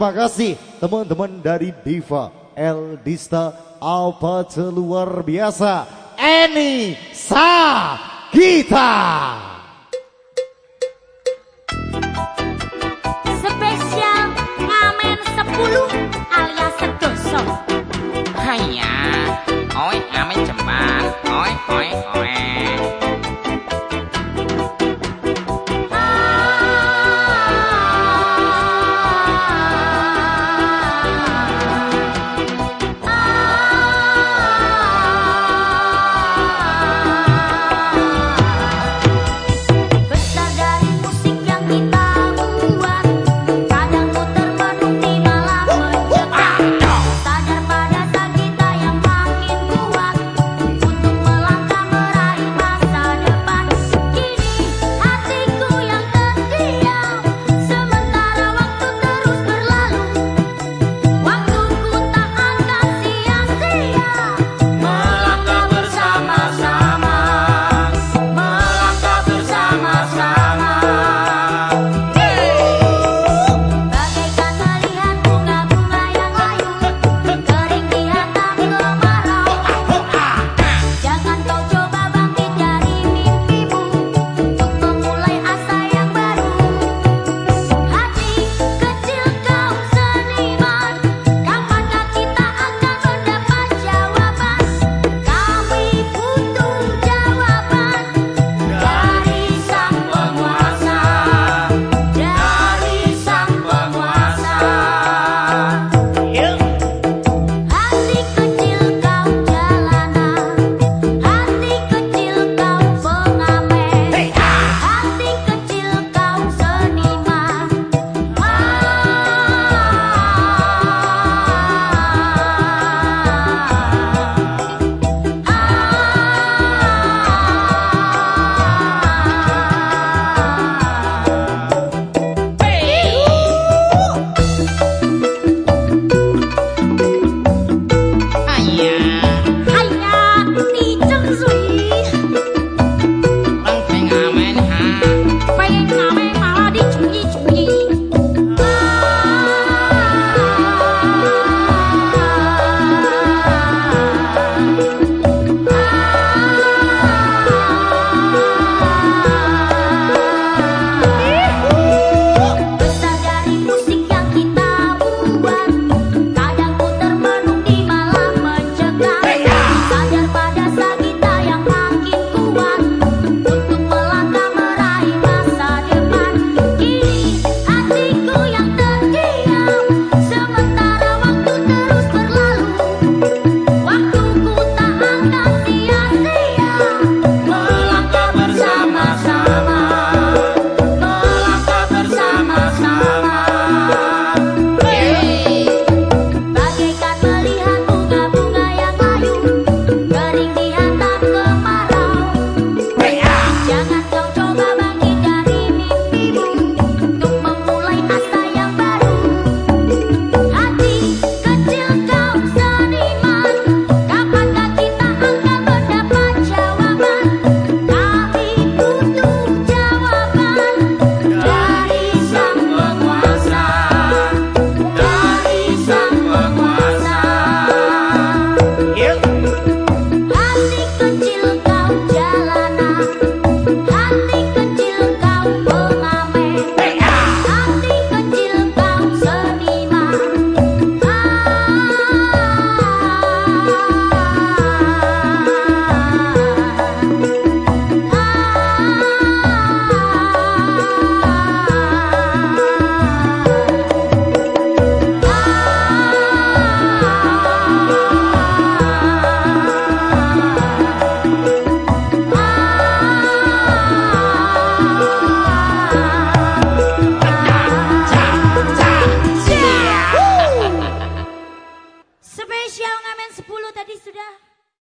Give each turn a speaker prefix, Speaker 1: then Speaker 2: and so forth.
Speaker 1: Terima kasih teman-teman dari Diva Eldista Alfa luar biasa. Eni Sa Kita Spesial ngamen 10 alias sedoso. Hayang